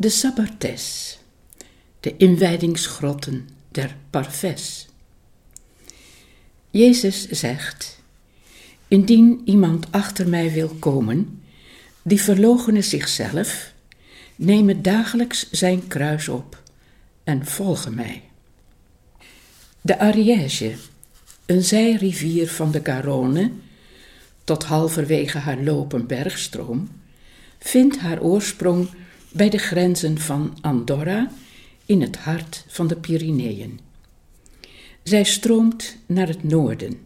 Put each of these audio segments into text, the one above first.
De Sabartes, de inwijdingsgrotten der Parves. Jezus zegt: Indien iemand achter mij wil komen, die verloochene zichzelf, neem dagelijks zijn kruis op en volge mij. De Ariège, een zijrivier van de Garonne, tot halverwege haar lopen bergstroom, vindt haar oorsprong bij de grenzen van Andorra in het hart van de Pyreneeën. Zij stroomt naar het noorden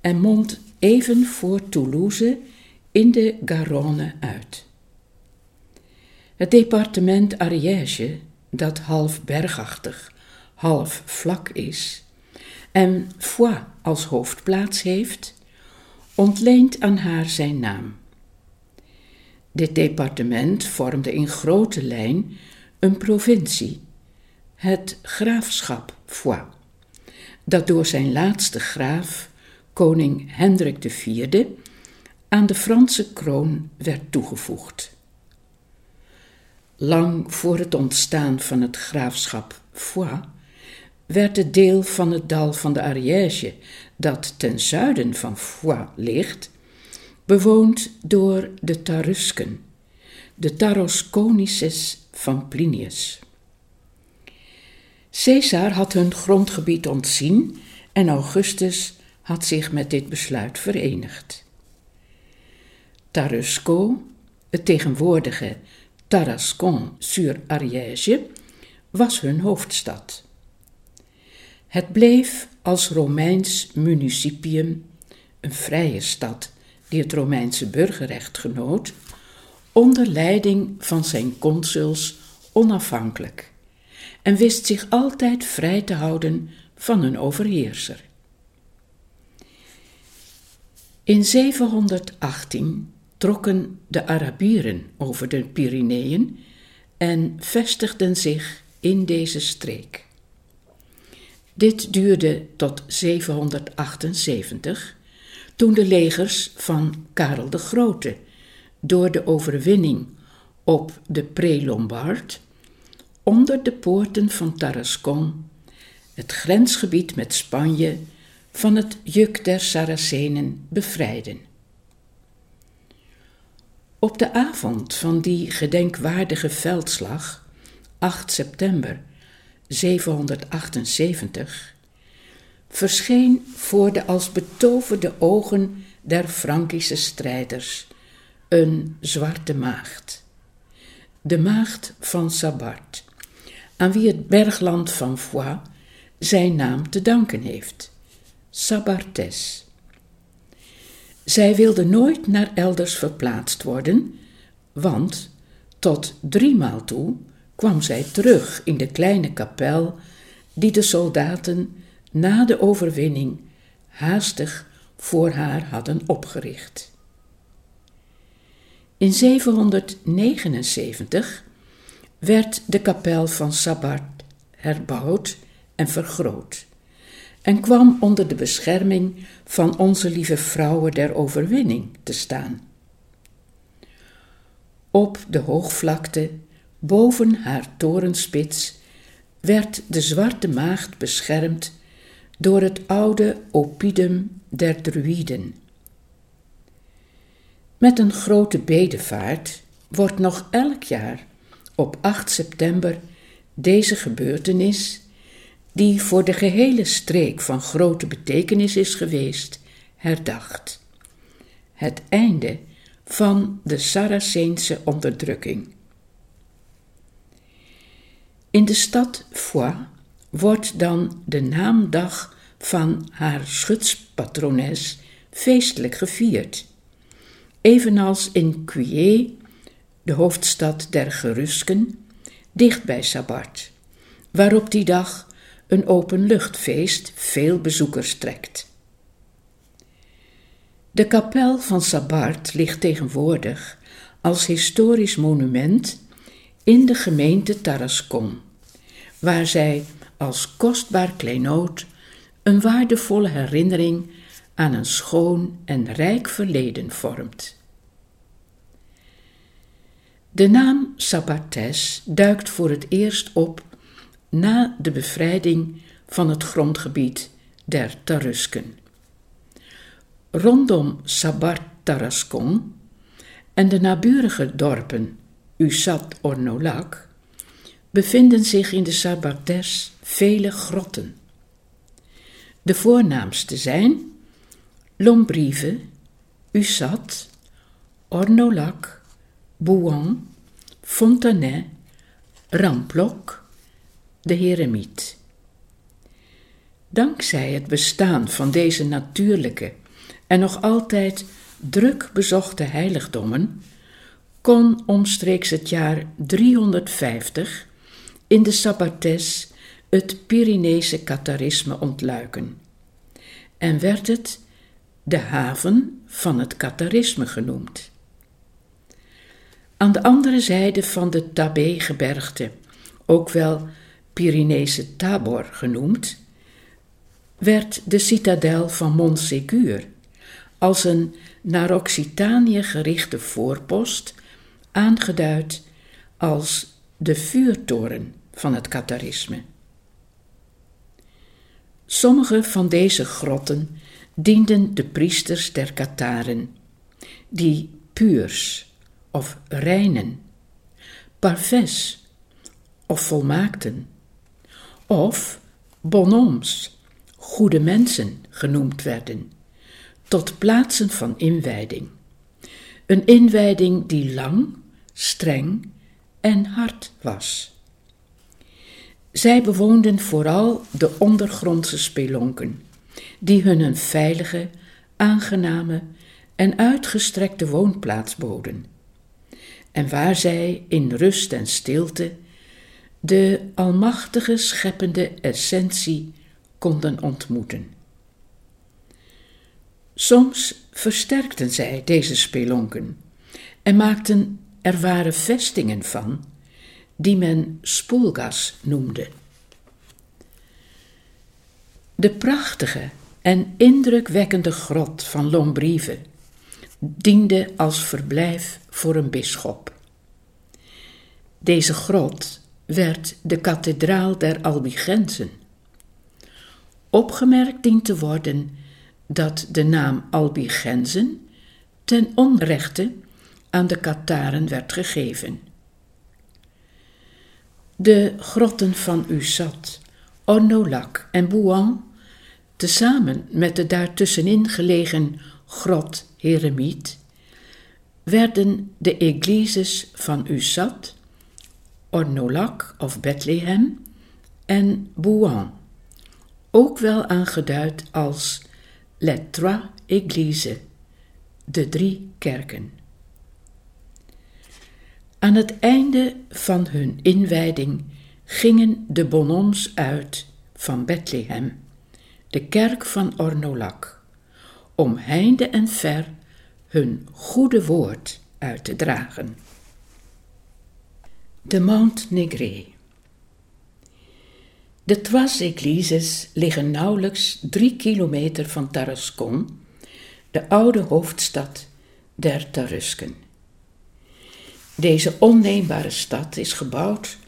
en mondt even voor Toulouse in de Garonne uit. Het departement Ariège, dat half bergachtig, half vlak is en Foix als hoofdplaats heeft, ontleent aan haar zijn naam. Dit departement vormde in grote lijn een provincie, het graafschap Foix, dat door zijn laatste graaf, koning Hendrik IV, aan de Franse kroon werd toegevoegd. Lang voor het ontstaan van het graafschap Foix werd het deel van het dal van de Ariège, dat ten zuiden van Foix ligt, bewoond door de Tarusken, de Tarasconices van Plinius. Caesar had hun grondgebied ontzien en Augustus had zich met dit besluit verenigd. Tarusco, het tegenwoordige Tarascon-sur-Ariège, was hun hoofdstad. Het bleef als Romeins municipium, een vrije stad die het Romeinse burgerrecht genoot, onder leiding van zijn consuls onafhankelijk en wist zich altijd vrij te houden van een overheerser. In 718 trokken de Arabieren over de Pyreneeën en vestigden zich in deze streek. Dit duurde tot 778, toen de legers van Karel de Grote door de overwinning op de Pre-Lombard onder de poorten van Tarascon, het grensgebied met Spanje, van het juk der Saracenen bevrijden. Op de avond van die gedenkwaardige veldslag, 8 september 778, verscheen voor de als betoverde ogen der Frankische strijders een zwarte maagd. De maagd van Sabart, aan wie het bergland van Foix zijn naam te danken heeft, Sabartes. Zij wilde nooit naar elders verplaatst worden, want tot driemaal toe kwam zij terug in de kleine kapel die de soldaten na de overwinning haastig voor haar hadden opgericht. In 779 werd de kapel van Sabbat herbouwd en vergroot en kwam onder de bescherming van onze lieve vrouwen der overwinning te staan. Op de hoogvlakte, boven haar torenspits, werd de zwarte maagd beschermd door het oude oppidum der druiden. Met een grote bedevaart wordt nog elk jaar op 8 september deze gebeurtenis, die voor de gehele streek van grote betekenis is geweest, herdacht. Het einde van de Saraceense onderdrukking. In de stad Foix wordt dan de naamdag van haar schutspatrones feestelijk gevierd, evenals in Cuillé, de hoofdstad der Gerusken, dicht bij Sabart, waarop die dag een openluchtfeest veel bezoekers trekt. De kapel van Sabart ligt tegenwoordig als historisch monument in de gemeente Tarascon, waar zij als kostbaar kleinoot een waardevolle herinnering aan een schoon en rijk verleden vormt. De naam Sabartes duikt voor het eerst op na de bevrijding van het grondgebied der Tarusken. Rondom Sabar Tarascon en de naburige dorpen Usat Ornolak bevinden zich in de Sabartes vele grotten. De voornaamste zijn Lombrive, Usat, Ornolac, Bouan, Fontenay, Ramplok, de Heremiet. Dankzij het bestaan van deze natuurlijke en nog altijd druk bezochte heiligdommen kon omstreeks het jaar 350 in de Sabbates het Pyreneese Katharisme ontluiken en werd het de haven van het Katharisme genoemd. Aan de andere zijde van de Tabé-gebergte, ook wel Pyreneese Tabor genoemd, werd de citadel van Montségur als een naar Occitanië gerichte voorpost aangeduid als de vuurtoren van het Katharisme. Sommige van deze grotten dienden de priesters der Katharen, die puurs of reinen, parfais of volmaakten, of bonhommes, goede mensen genoemd werden, tot plaatsen van inwijding. Een inwijding die lang, streng en hard was. Zij bewoonden vooral de ondergrondse spelonken, die hun een veilige, aangename en uitgestrekte woonplaats boden, en waar zij in rust en stilte de almachtige scheppende essentie konden ontmoeten. Soms versterkten zij deze spelonken en maakten er ware vestingen van, die men spoelgas noemde. De prachtige en indrukwekkende grot van Lombrive diende als verblijf voor een bisschop. Deze grot werd de kathedraal der Albigensen. Opgemerkt dient te worden dat de naam Albigensen ten onrechte aan de Kataren werd gegeven. De grotten van Usat, Ornolac en Bouan, tezamen met de daartussenin gelegen grot Heremiet, werden de eglises van Usat, Ornolac of Bethlehem en Bouan, ook wel aangeduid als Les Trois Églises, de drie kerken. Aan het einde van hun inwijding gingen de bonhommes uit van Bethlehem, de kerk van Ornolac, om heinde en ver hun goede woord uit te dragen. De Mount Negré. De Trois Églises liggen nauwelijks drie kilometer van Tarascon, de oude hoofdstad der Tarusken. Deze onneembare stad is gebouwd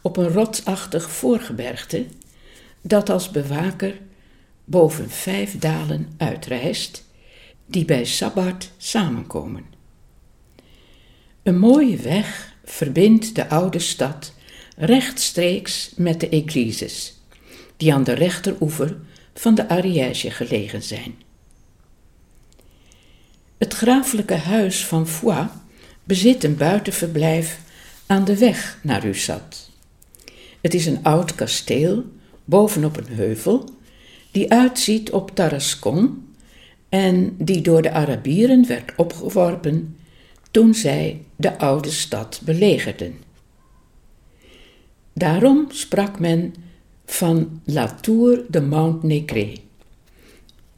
op een rotsachtig voorgebergte dat als bewaker boven vijf dalen uitrijst, die bij Sabbat samenkomen. Een mooie weg verbindt de oude stad rechtstreeks met de églises, die aan de rechteroever van de Ariège gelegen zijn. Het grafelijke huis van Foix bezit een buitenverblijf aan de weg naar Ussat. Het is een oud kasteel bovenop een heuvel die uitziet op Tarascon en die door de Arabieren werd opgeworpen toen zij de oude stad belegerden. Daarom sprak men van La Tour de Mount Négré,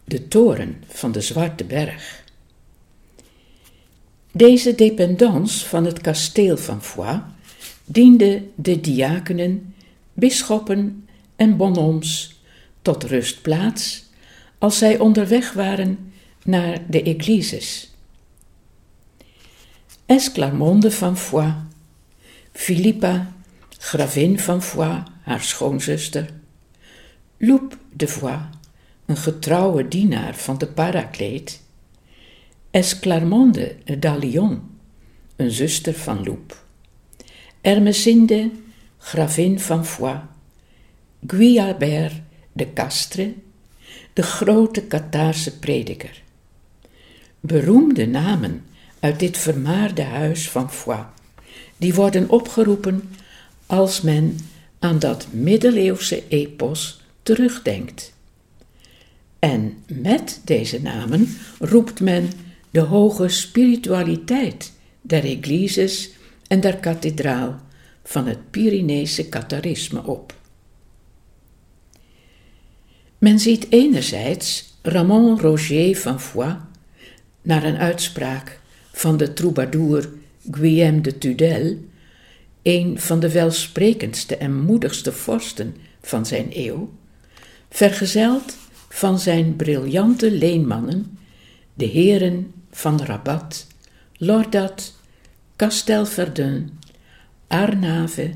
de toren van de Zwarte Berg. Deze dependance van het kasteel van Foix diende de diakenen, bisschoppen en bonhommes tot rustplaats als zij onderweg waren naar de églises. Esclarmonde van Foix Philippa, gravin van Foix, haar schoonzuster, Loup de Foix, een getrouwe dienaar van de Paracleet, Esclarmonde d'Allion, een zuster van Loup, Ermesinde, gravin van Foix, Guillabert de Castre, de grote Kataarse prediker. Beroemde namen uit dit vermaarde huis van Foix, die worden opgeroepen als men aan dat middeleeuwse epos terugdenkt. En met deze namen roept men de hoge spiritualiteit der Eglises en der kathedraal van het Pyreneese Katharisme op. Men ziet enerzijds Ramon Roger van Foix naar een uitspraak van de troubadour Guillaume de Tudel, een van de welsprekendste en moedigste vorsten van zijn eeuw, vergezeld van zijn briljante leenmannen, de heren van Rabat, Lordat, Castelverdun, Arnave,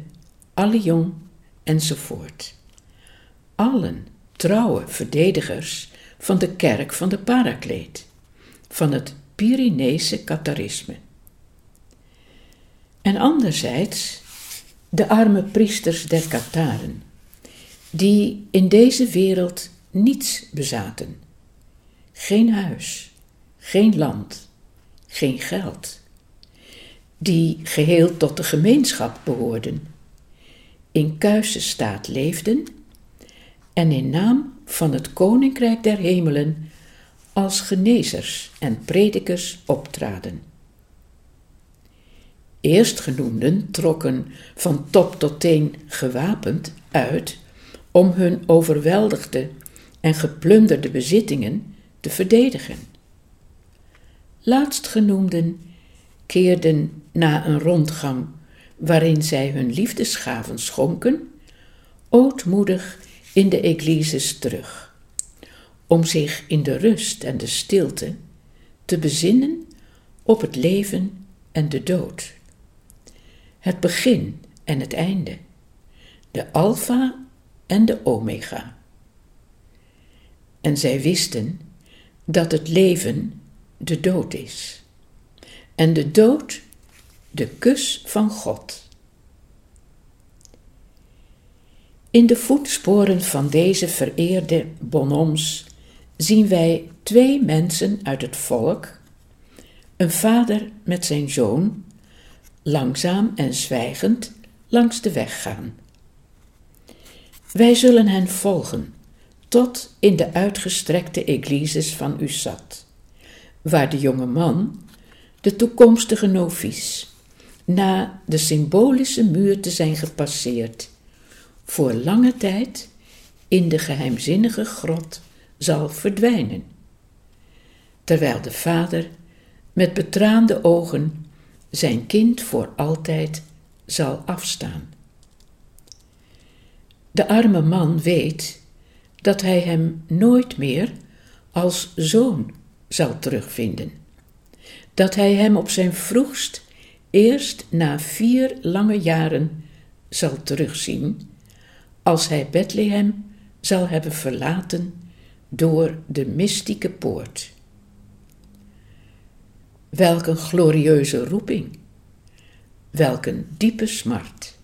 Allion enzovoort. Allen trouwe verdedigers van de kerk van de Parakleet, van het Pyreneese Katharisme. En anderzijds de arme priesters der Katharen, die in deze wereld niets bezaten. Geen huis, geen land, geen geld. Die geheel tot de gemeenschap behoorden, in kuise staat leefden en in naam van het Koninkrijk der Hemelen als genezers en predikers optraden. Eerstgenoemden trokken van top tot teen gewapend uit om hun overweldigde en geplunderde bezittingen te verdedigen. Laatstgenoemden keerden na een rondgang waarin zij hun liefdesgaven schonken, ootmoedig in de eglises terug, om zich in de rust en de stilte te bezinnen op het leven en de dood, het begin en het einde, de alfa en de omega. En zij wisten dat het leven de dood is en de dood de kus van God. In de voetsporen van deze vereerde bonhommes zien wij twee mensen uit het volk, een vader met zijn zoon, langzaam en zwijgend langs de weg gaan. Wij zullen hen volgen tot in de uitgestrekte eglises van Usat, waar de jonge man, de toekomstige novice, na de symbolische muur te zijn gepasseerd, voor lange tijd in de geheimzinnige grot zal verdwijnen. Terwijl de vader met betraande ogen zijn kind voor altijd zal afstaan. De arme man weet dat hij hem nooit meer als zoon zal terugvinden. Dat hij hem op zijn vroegst eerst na vier lange jaren zal terugzien als hij Bethlehem zal hebben verlaten door de mystieke poort. Welk een glorieuze roeping, welk een diepe smart.